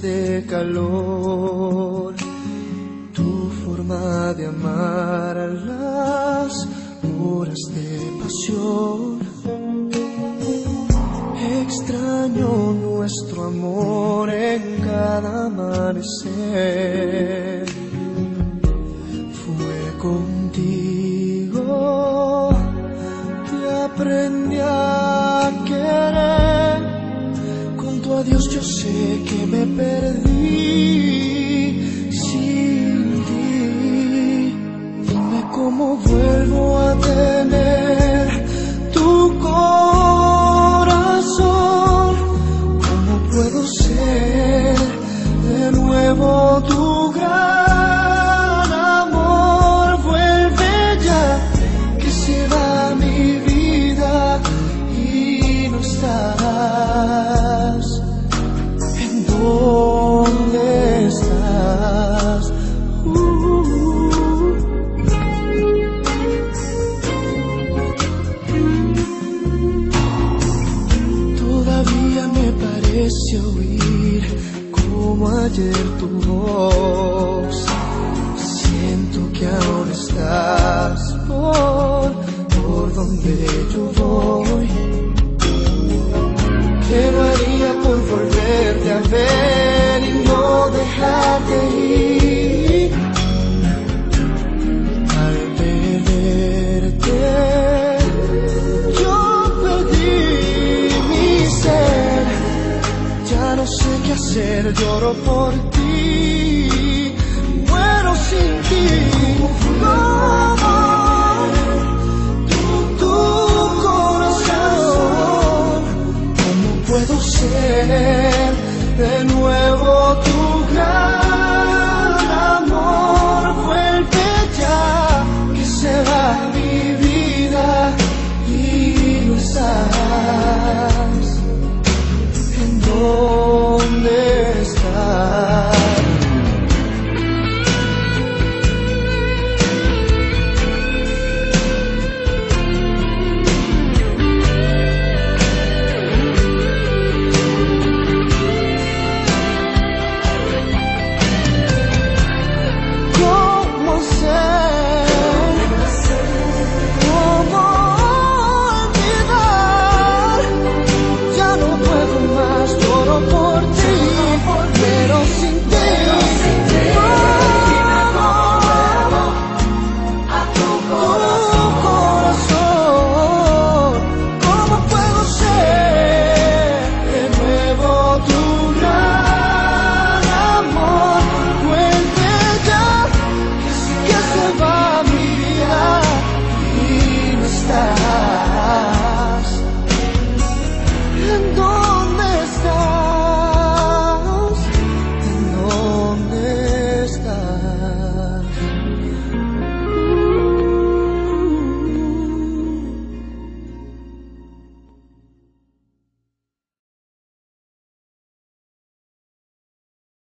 de calor, tu forma de amar a las horas de Extraño nuestro amor en cada amanecer. Fue contigo que aprendí a querer. Con tu adiós yo sé que me perdí sin ti. Dime cómo vuelvo puedo ser de nuevo tu gran parece oír como ayer tu voz. Siento que aún estás por, por donde yo voy. ¿Qué no haría por volverte a ver ser, lloro por ti, muero sin ti. Como tú, tu corazón, ¿cómo puedo ser de nuevo?